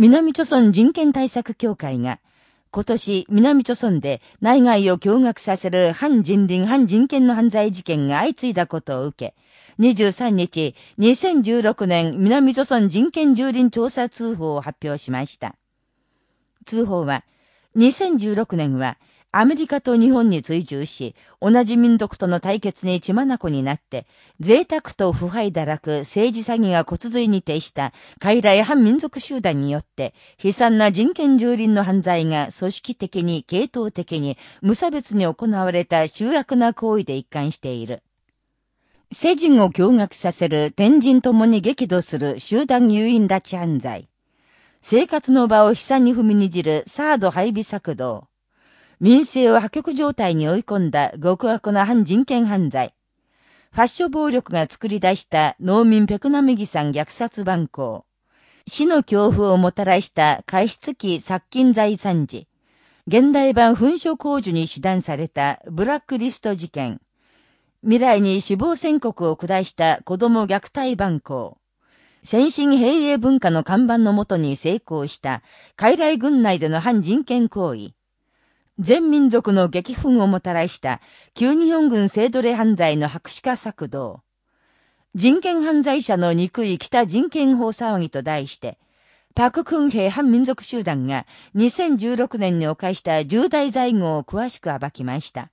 南朝村人権対策協会が、今年、南朝村で内外を驚愕させる反人倫反人権の犯罪事件が相次いだことを受け、23日、2016年南朝村人権蹂躙調査通報を発表しました。通報は、2016年は、アメリカと日本に追従し、同じ民族との対決に血眼になって、贅沢と腐敗堕落、政治詐欺が骨髄に呈した傀儡反民族集団によって、悲惨な人権蹂躙の犯罪が組織的に、系統的に、無差別に行われた集約な行為で一貫している。世人を驚愕させる天人ともに激怒する集団誘引拉致犯罪。生活の場を悲惨に踏みにじるサード配備策動。民生を破局状態に追い込んだ極悪な反人権犯罪。ファッション暴力が作り出した農民ペクナミギさん虐殺蛮行。死の恐怖をもたらした過失期殺菌財産時。現代版噴書工事に手段されたブラックリスト事件。未来に死亡宣告を下した子供虐待蛮行。先進平営文化の看板のもとに成功した傀儡軍内での反人権行為。全民族の激憤をもたらした旧日本軍性奴隷犯罪の白紙化策動。人権犯罪者の憎い北人権法騒ぎと題して、パククンヘ反民族集団が2016年に犯した重大罪業を詳しく暴きました。